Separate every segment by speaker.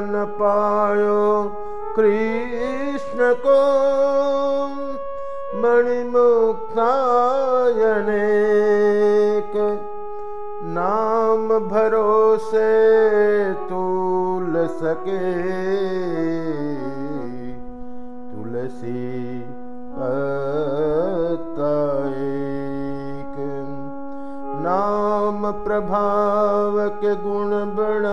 Speaker 1: न पायो कृष्ण को मणिमुक्तायनेक। नाम भरोसे तूल सके तुलसी के गुण बण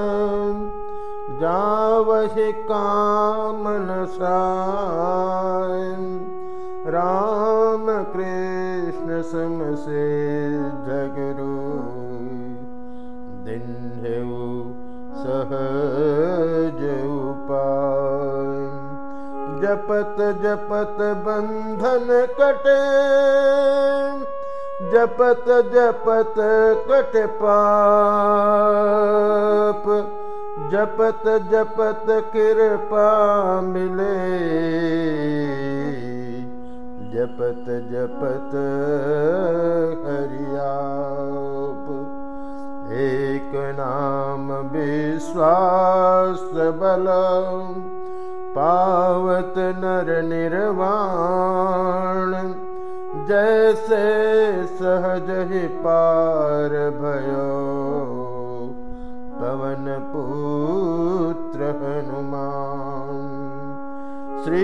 Speaker 1: जावहि कामन सा राम कृष्ण समसे जगरु। दिन सहज उपाय। जपत जपत बंधन कटे। जपत जपत कट पाप जपत जपत कृपा मिले। जपत जपत हरियाप एक नाम विश्वास बल। पावत नर निर्वाण। जैसे सहज ही पार भयो। पवन पुत्र हनुमान। श्री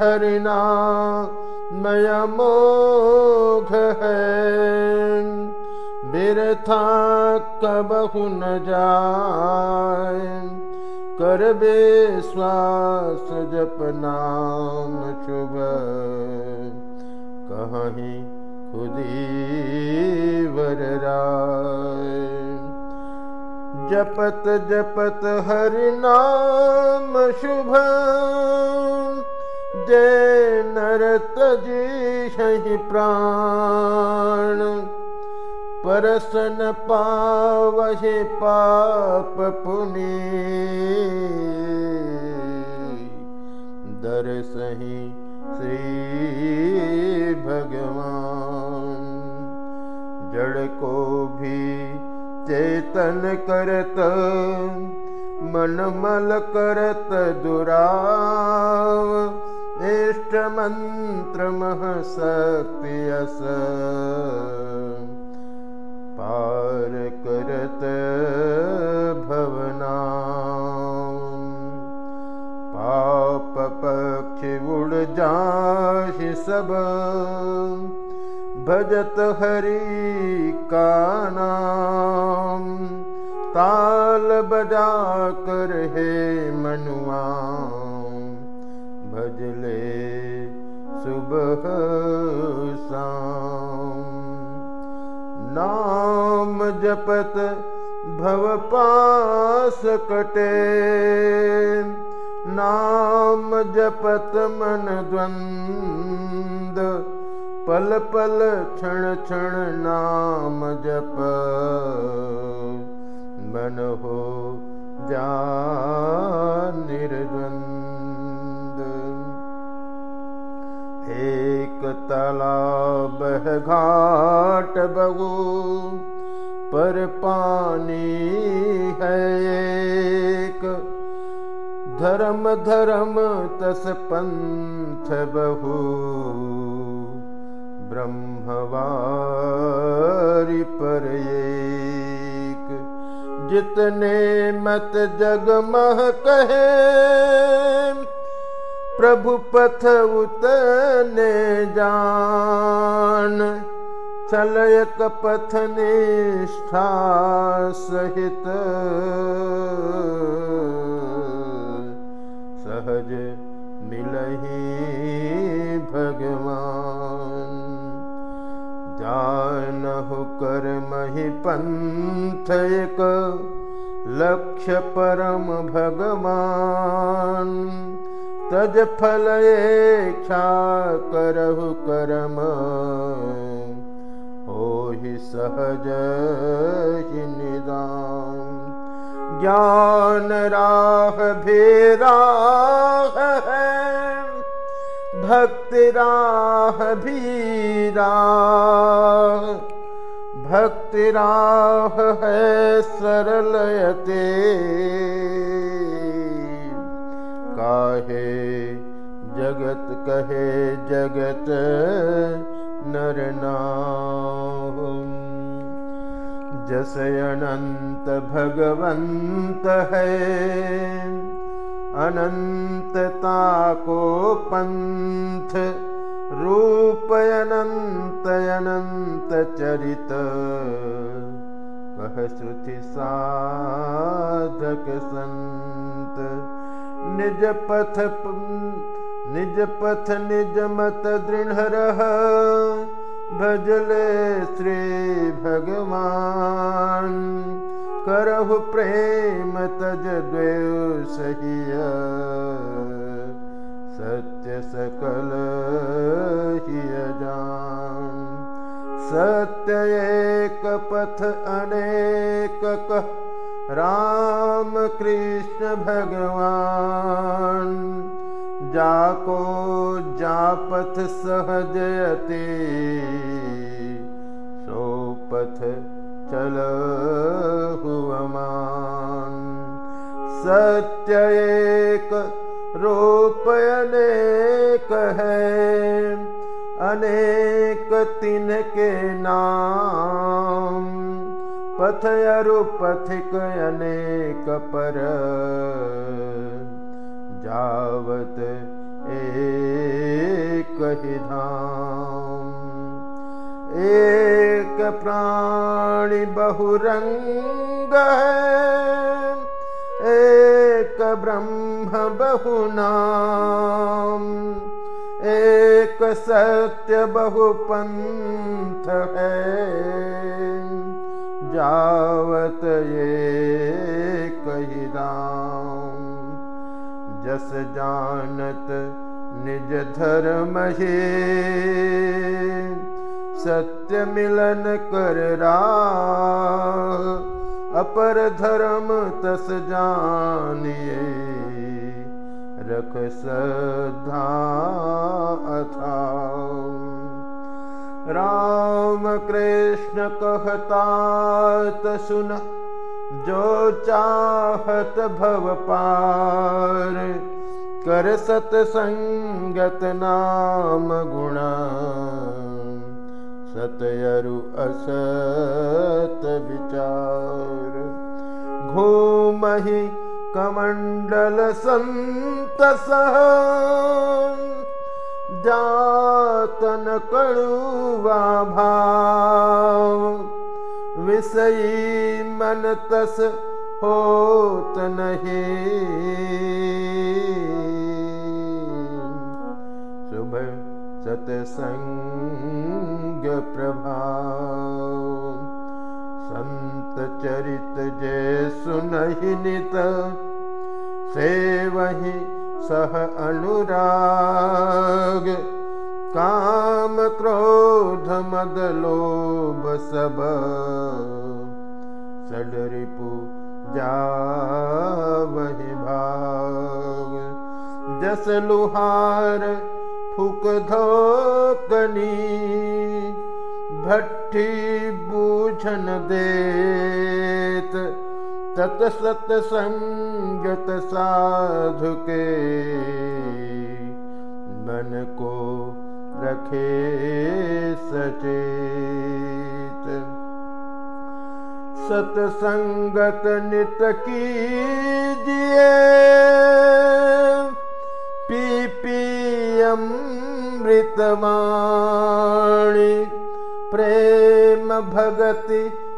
Speaker 1: हरिना मोघ है बिरथा कबहु न जाय कर श्वास जप नाम शुभ। कहीं खुदी वर राय जपत जपत हरि नाम शुभ। जय नरत जी प्राण। परसन पावहि पाप पुनि। दर्शहि श्री भगवान। जड़ को भी चेतन करत मन मल करत दुराव इष्टमन्त्रमः सत्यस पार करत भवना पाप पक्षि उड़ जाहि सब भजत हरि का नाम ताल बजा कर हे मनुआ भजले सुबह नाम जपत भव पास कटे। नाम जपत मन द्वंद पल पल क्षण क्षण नाम जप। मन हो जा तालाब घाट बहु पर पानी है एक। धर्म धर्म तस पंथ बहु ब्रह्मवारी पर एक। जितने मत जगमह कहे, प्रभु पथ उतने जान। चलयक पथ निष्ठा सहित। सहज जान हो कर मही पंथ एक लक्ष्य परम भगवान। तज फल इच्छा करहु करम। हो ही सहज ही निदान। ज्ञान राह भेरा है। भक्ति राह भीरा भक्ति राह है सरलयते काहे जगत कहे जगत नरना जस अनंत भगवंत है, अनंतता को पंथ अनंत चरित कह श्रुति साधक संत। निज पथ निज पथ निज मत दृढ़ रह भजले श्री भगवान। करहु प्रेम तज सहिय सत्य सकल हिय जान। सत्य एक पथ अनेक कह। राम कृष्ण भगवान। जाको जापथ सहजयते सो पथ चल हुवमान सत्य एक रूप अनेक तिनके नाम। पथ अरु पथिक अनेक पर। जावत एक ही धाम। एक प्राणी बहुरंग एक ब्रह्म बहुनाम। एक सत्य बहुपंथ है। जावत ये कही राम। जस जानत निज धर्म हे। सत्य मिलन कर अपर धर्म तस जानिए रख सधा अथा। राम कृष्ण कहता सुन जो चाहत भव पार कर सतसंगत नाम गुण। सतयरु असत विचार। घूमहि कमंडल भाव। विषयी मन तस होत नहीं। शुभ सतसंग प्रभाव। संत चरित जय सुनहि नित से वही सह अनुराग। काम क्रोध मद लोभ सब। सडरिपु जा वही भाग। जस लुहार फुक धोकनी भट्ठी बूझन देत सत संगत साधु के मन को रखे सचेत। सतसंगत नित कीजिए पी पी अमृतवाणी प्रेम भगति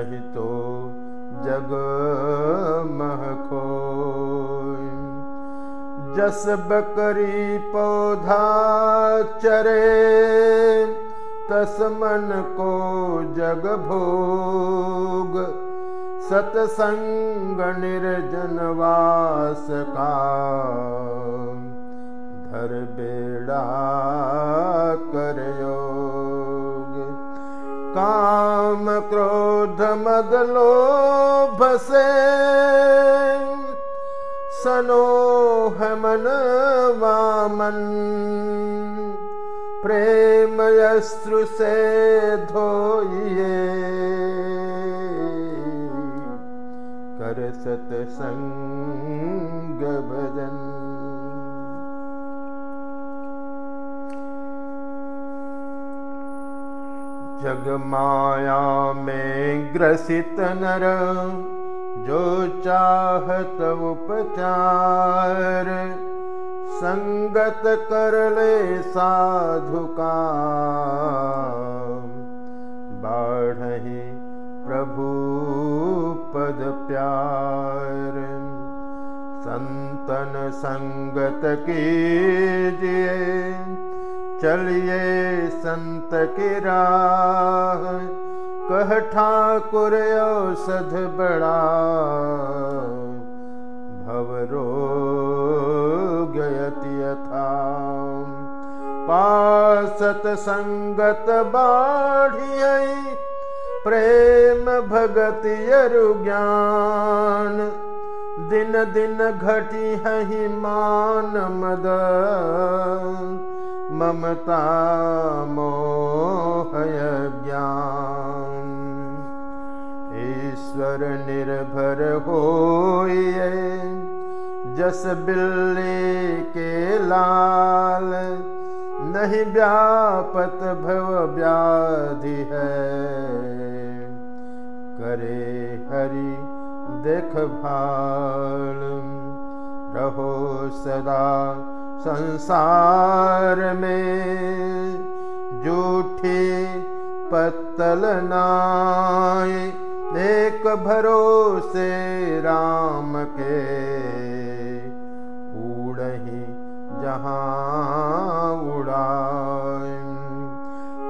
Speaker 1: मना नहीं तो जग महखो जस बकरी पौधा चरे तस मन को जग भोग। सतसंग निर्जनवास का धर बेड़ा कर योग क्रोध मद लोभ से सनोह मन वामन प्रेम यस्त्रु से धोइए कर सतसंग जग माया में ग्रसित नर जो चाहत उपचार। संगत कर ले साधु का बाढ़ही प्रभु पद प्यार संतन संगत कीजिए चलिए संत की राह। कह ठाकुर औषध बड़ा। भवरो गयति यथा। पासत संगत बाढ़ियई प्रेम भगति ज्ञान। दिन दिन घटी है मान मद ममता ज्ञान ईश्वर निर्भर होइए जस बिल्ली के लाल नहीं व्यापत भव व्याधि है। करे हरि देख भाल रहो सदा संसार में जूठी पत्तल नाय एक भरोसे राम के उड़ही जहाँ उड़ाए।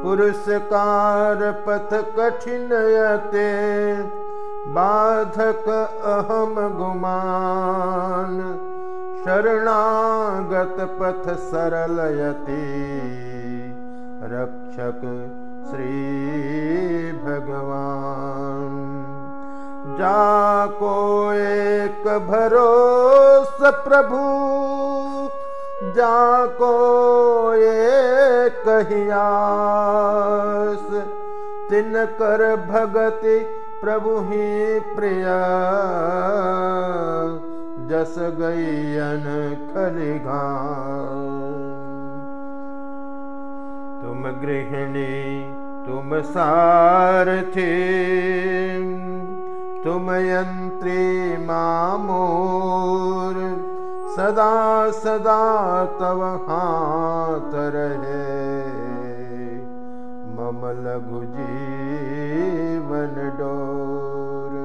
Speaker 1: पुरस्कार पथ कठिन कठिनयते बाधक अहम गुमान शरणागत पथ सरलयति। रक्षक श्री भगवान। जाको एक भरोस प्रभु जाको एक हियास तिन कर भगति प्रभु ही प्रिय जस गैयन खलिघा तुम गृहिणी तुम सारथी तुम यंत्री मामोर सदा सदा तव हाथ रहे। मम लघु जीवन डोर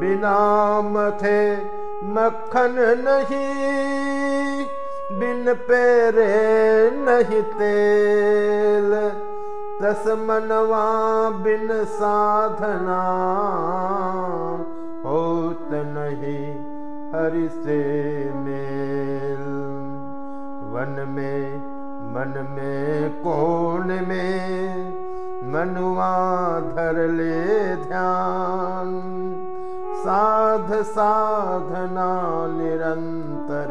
Speaker 1: बिना मथे मक्खन नहीं, बिन पेरे नहीं तेल। तस मनवा बिन साधना, होत नहीं हरि से मेल। वन में, मन में, कोण में मनुआ धर ले ध्यान। साध साधना निरंतर।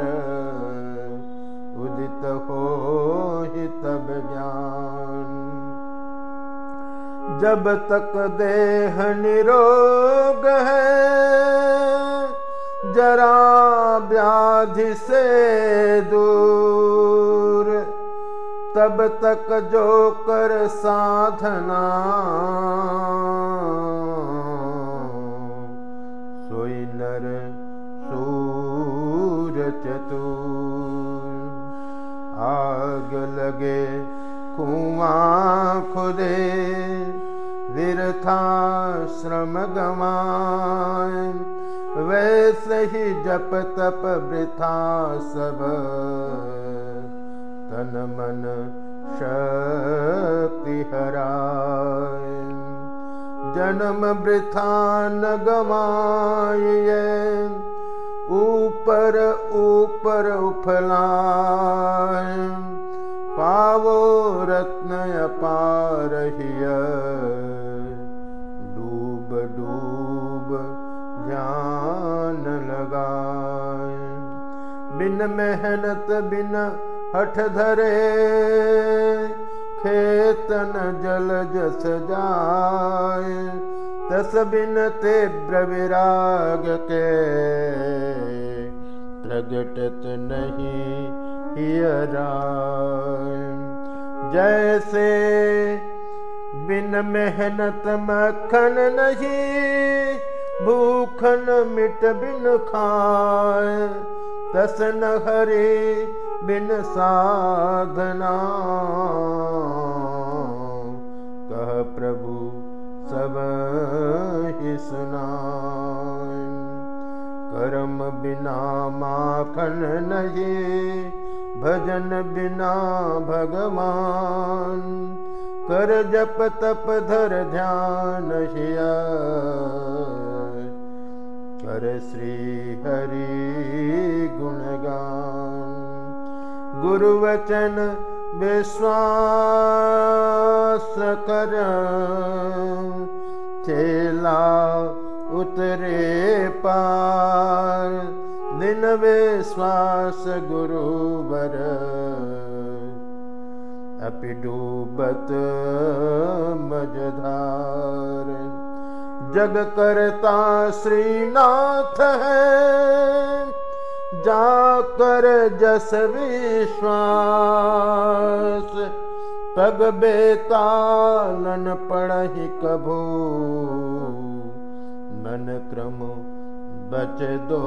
Speaker 1: उदित हो ही तब ज्ञान। जब तक देह निरोग है, जरा व्याधि से दूर। तब तक जो कर साधना लगे कुआं खुदे विरथा श्रम गवाए वैसे करहि जप तप वृथा सब तन मन शक्ति हराय जन्म वृथा न गवाय ऊपर ऊपर उफलाय पावो रत्न अपारहिय डूब डूब ध्यान लगाए बिन मेहनत बिन हठ धरे खेतन जल जस जाय। तस बिन तीव्र विराग के प्रगटत नहीं जैसे बिन मेहनत मक्खन नहीं भूखन मिट बिन खाए तस न हरे बिन साधना। कह प्रभु सब ही सुना कर्म बिना माखन नहीं भजन बिना भगवान। कर जप तप धर ध्यान हिया कर श्री हरि गुणगान गुरुवचन विश्वास कर। चेला उतरे पार गुरुवर। अपि डूबत मजधार जग करता श्रीनाथ है। जाकर जस विश्वास। पग बेतालन पढ़ी कभू मन क्रम बच दो